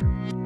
Bye.